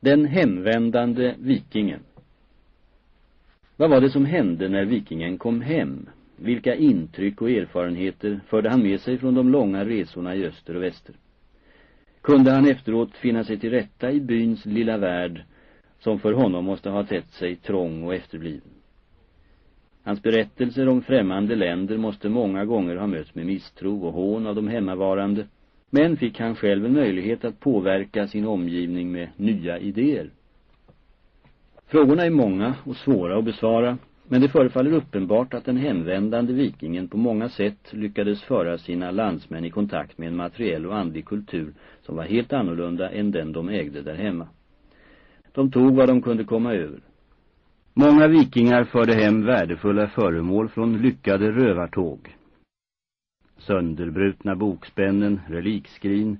Den hemvändande vikingen Vad var det som hände när vikingen kom hem? Vilka intryck och erfarenheter förde han med sig från de långa resorna i öster och väster? Kunde han efteråt finna sig till rätta i byns lilla värld som för honom måste ha tätt sig trång och efterbliven? Hans berättelser om främmande länder måste många gånger ha mötts med misstro och hån av de hemmavarande men fick han själv en möjlighet att påverka sin omgivning med nya idéer. Frågorna är många och svåra att besvara, men det förefaller uppenbart att den hemvändande vikingen på många sätt lyckades föra sina landsmän i kontakt med en materiell och andlig kultur som var helt annorlunda än den de ägde där hemma. De tog vad de kunde komma över. Många vikingar förde hem värdefulla föremål från lyckade rövartåg sönderbrutna bokspännen, relikskrin,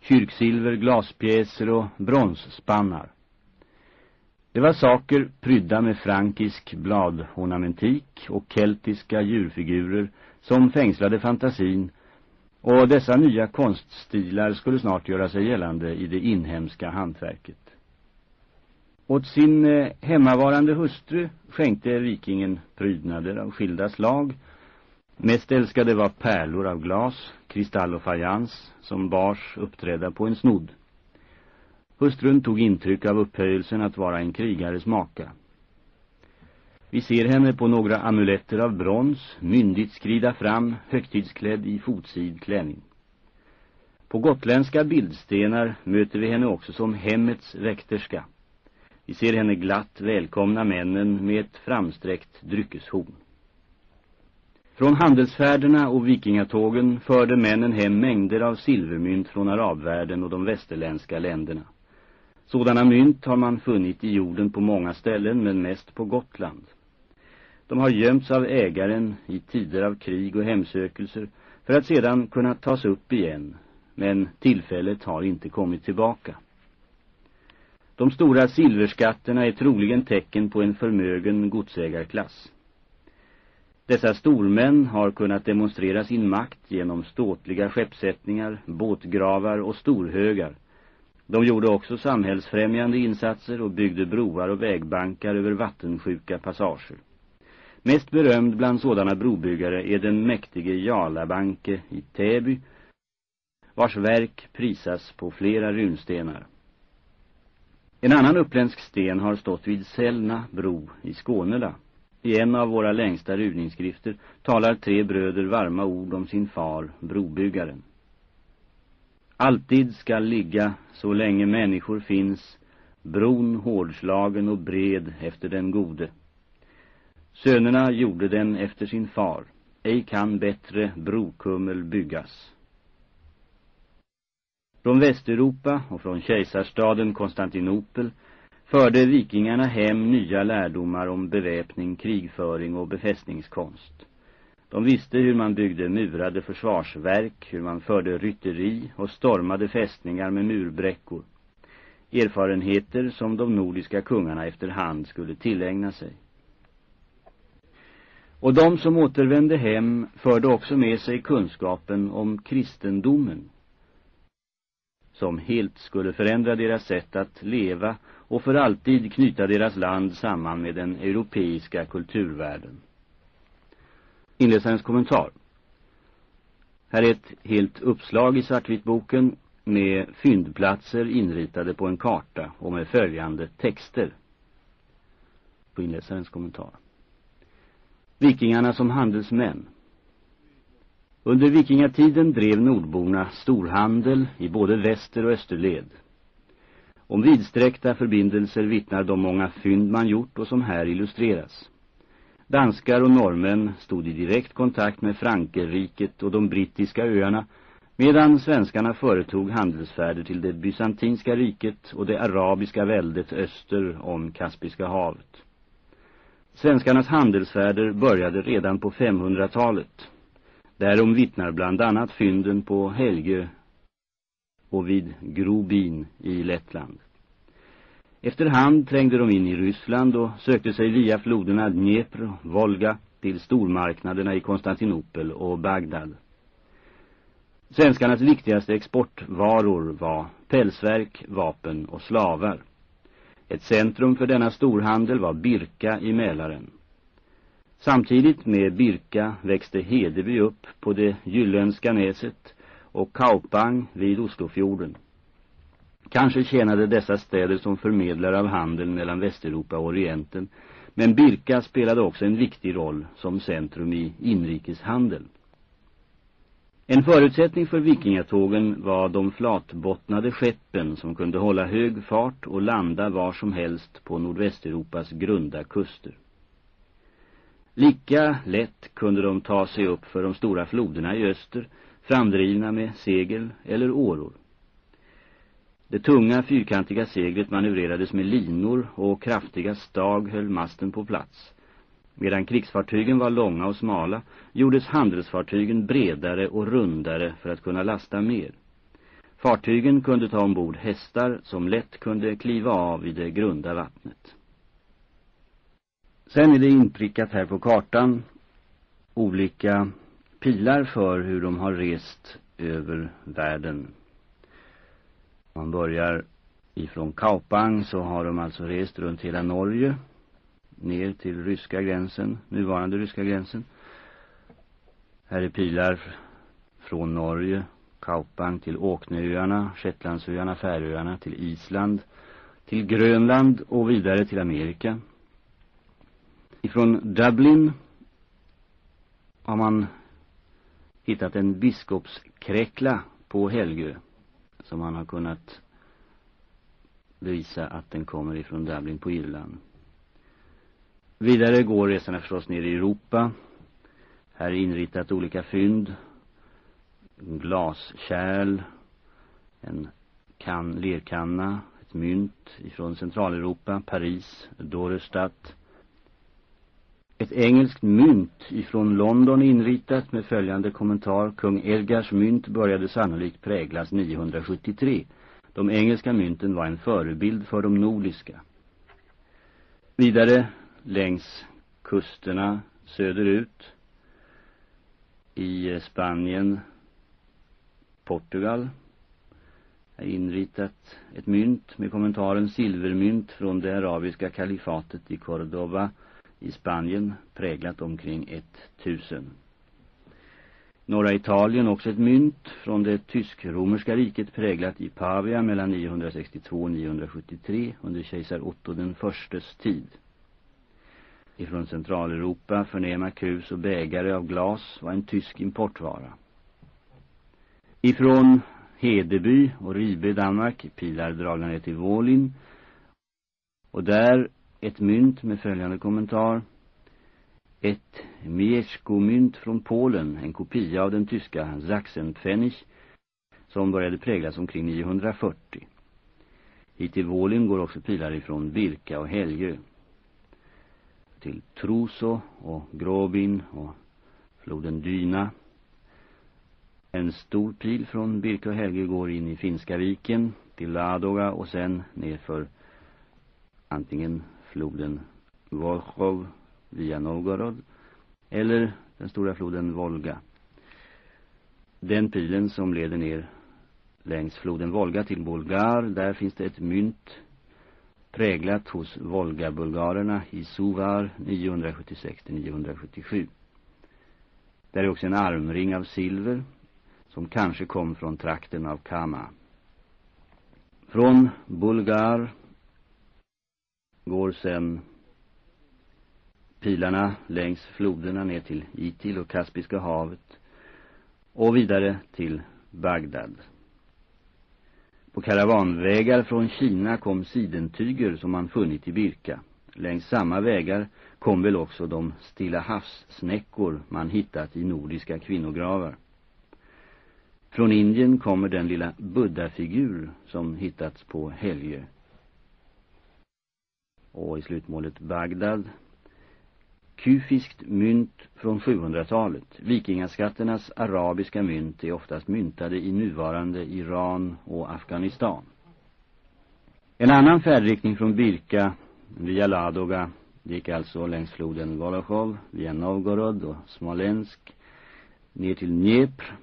kyrksilver, glaspjäser och bronsspannar. Det var saker prydda med frankisk bladornamentik och keltiska djurfigurer som fängslade fantasin och dessa nya konststilar skulle snart göra sig gällande i det inhemska hantverket. Åt sin eh, hemmavarande hustru skänkte vikingen prydnader av skilda slag Mest älskade var pärlor av glas, kristall och fajans som bars uppträdda på en snodd. Hustrun tog intryck av upphöjelsen att vara en krigares maka. Vi ser henne på några amuletter av brons, myndigt skrida fram, högtidsklädd i fotsid klänning. På gotländska bildstenar möter vi henne också som hemmets väkterska. Vi ser henne glatt välkomna männen med ett framsträckt dryckeshorn. Från handelsfärderna och vikingatågen förde männen hem mängder av silvermynt från arabvärlden och de västerländska länderna. Sådana mynt har man funnit i jorden på många ställen men mest på Gotland. De har gömts av ägaren i tider av krig och hemsökelser för att sedan kunna tas upp igen, men tillfället har inte kommit tillbaka. De stora silverskatterna är troligen tecken på en förmögen godsägarklass. Dessa stormän har kunnat demonstrera sin makt genom ståtliga skeppsättningar, båtgravar och storhögar. De gjorde också samhällsfrämjande insatser och byggde broar och vägbankar över vattensjuka passager. Mest berömd bland sådana brobyggare är den mäktige Jarlabanke i Täby, vars verk prisas på flera runstenar. En annan uppländsk sten har stått vid Sällna bro i Skånela. I en av våra längsta rudningsskrifter talar tre bröder varma ord om sin far, brobyggaren. Alltid skall ligga, så länge människor finns, bron hårdslagen och bred efter den gode. Sönerna gjorde den efter sin far, ej kan bättre brokummel byggas. Från Västeuropa och från kejsarstaden Konstantinopel förde vikingarna hem nya lärdomar om beväpning, krigföring och befästningskonst. De visste hur man byggde murade försvarsverk, hur man förde rytteri och stormade fästningar med murbräckor. Erfarenheter som de nordiska kungarna efterhand skulle tillägna sig. Och de som återvände hem förde också med sig kunskapen om kristendomen som helt skulle förändra deras sätt att leva och för alltid knyta deras land samman med den europeiska kulturvärlden. Inläsarens kommentar. Här är ett helt uppslag i svartvitboken med fyndplatser inritade på en karta och med följande texter. På inläsarens kommentar. Vikingarna som handelsmän. Under vikingatiden drev nordborna storhandel i både väster och österled. Om vidsträckta förbindelser vittnar de många fynd man gjort och som här illustreras. Danskar och norrmän stod i direkt kontakt med Frankerriket och de brittiska öarna medan svenskarna företog handelsfärder till det bysantinska riket och det arabiska väldet öster om Kaspiska havet. Svenskarnas handelsfärder började redan på 500-talet. Därom vittnar bland annat fynden på Helgö och vid Grobin i Lettland. Efterhand trängde de in i Ryssland och sökte sig via floderna Dnepr och Volga till stormarknaderna i Konstantinopel och Bagdad. Svenskarnas viktigaste exportvaror var pälsverk, vapen och slavar. Ett centrum för denna storhandel var Birka i Mälaren. Samtidigt med Birka växte Hedeby upp på det Gyllönska näset och Kaupang vid Oslofjorden. Kanske tjänade dessa städer som förmedlare av handeln mellan Västeuropa och Orienten, men Birka spelade också en viktig roll som centrum i inrikeshandeln. En förutsättning för vikingatågen var de flatbottnade skeppen som kunde hålla hög fart och landa var som helst på Nordvästeuropas grunda kuster. Lika lätt kunde de ta sig upp för de stora floderna i öster, framdrivna med segel eller åror. Det tunga fyrkantiga seglet manövrerades med linor och kraftiga stag höll masten på plats. Medan krigsfartygen var långa och smala gjordes handelsfartygen bredare och rundare för att kunna lasta mer. Fartygen kunde ta ombord hästar som lätt kunde kliva av i det grunda vattnet. Sen är det inprickat här på kartan olika pilar för hur de har rest över världen. Man börjar ifrån Kaupang så har de alltså rest runt hela Norge ner till ryska gränsen, nuvarande ryska gränsen. Här är pilar från Norge, Kaupang till Åkneöarna, Shetlandsöarna, Färöarna till Island, till Grönland och vidare till Amerika. Ifrån Dublin har man hittat en biskopskräkla på Helgö som man har kunnat bevisa att den kommer ifrån Dublin på Irland. Vidare går resorna förstås ner i Europa. Här är inritat olika fynd. En glaskärl, en kan, lerkanna, ett mynt ifrån Centraleuropa, Paris, Dorestadt. Ett engelskt mynt ifrån London inritat med följande kommentar. Kung Edgars mynt började sannolikt präglas 973. De engelska mynten var en förebild för de nordiska. Vidare längs kusterna söderut i Spanien, Portugal är inritat ett mynt med kommentaren silvermynt från det arabiska kalifatet i Cordoba i Spanien präglat omkring 1000. Norra Italien också ett mynt från det tysk-romerska riket präglat i Pavia mellan 962 och 973 under kejsar Otto den förstes tid. Ifrån Centraleuropa förnäma krus och bägare av glas var en tysk importvara. Ifrån Hedeby och Ribe, Danmark, pilar dragna ner till Vålin. Och där ett mynt med följande kommentar. Ett Mieszko-mynt från Polen, en kopia av den tyska Sachsenpfennig, som började präglas omkring 940. Hit till Vålin går också pilar ifrån Birka och Helgö till Troso och Grobin och floden Dyna. En stor pil från Birka och Helge går in i Finska viken till Ladoga och sen nerför antingen floden Volkhov via Novgorod eller den stora floden Volga. Den pilen som leder ner längs floden Volga till Bulgar, där finns det ett mynt präglat hos Volga-bulgarerna i Suvar 976-977. Där är också en armring av silver som kanske kom från trakten av Kama. Från Bulgar går sen pilarna längs floderna ner till Itil och Kaspiska havet och vidare till Bagdad. På karavanvägar från Kina kom sidentyger som man funnit i Birka. Längs samma vägar kom väl också de stilla havssnäckor man hittat i nordiska kvinnogravar. Från Indien kommer den lilla buddhafigur, som hittats på Helgö. Och i slutmålet Bagdad Kufiskt mynt från 700-talet. Vikingaskatternas arabiska mynt är oftast myntade i nuvarande Iran och Afghanistan. En annan färdriktning från Birka via Ladoga gick alltså längs floden Volochov, via Novgorod och Smolensk ner till Dnepr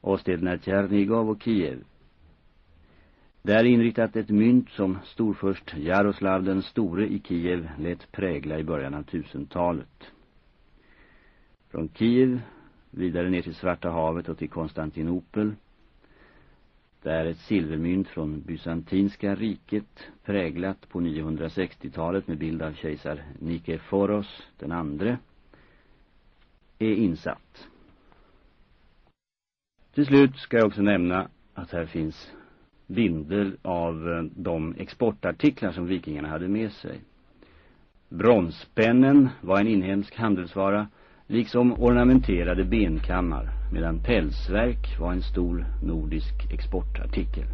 och städerna Tjernigov och Kiev. Där inriktat ett mynt som storförst Jaroslav den store i Kiev lät prägla i början av tusentalet. Från Kiev vidare ner till Svarta havet och till Konstantinopel. Där ett silvermynt från Bysantinska riket präglat på 960-talet med bild av kejsar Nikeforos den andre är insatt. Till slut ska jag också nämna att här finns binder av eh, de exportartiklar som vikingarna hade med sig. Bronspennen var en inhemsk handelsvara liksom ornamenterade benkammar medan pälsverk var en stor nordisk exportartikel.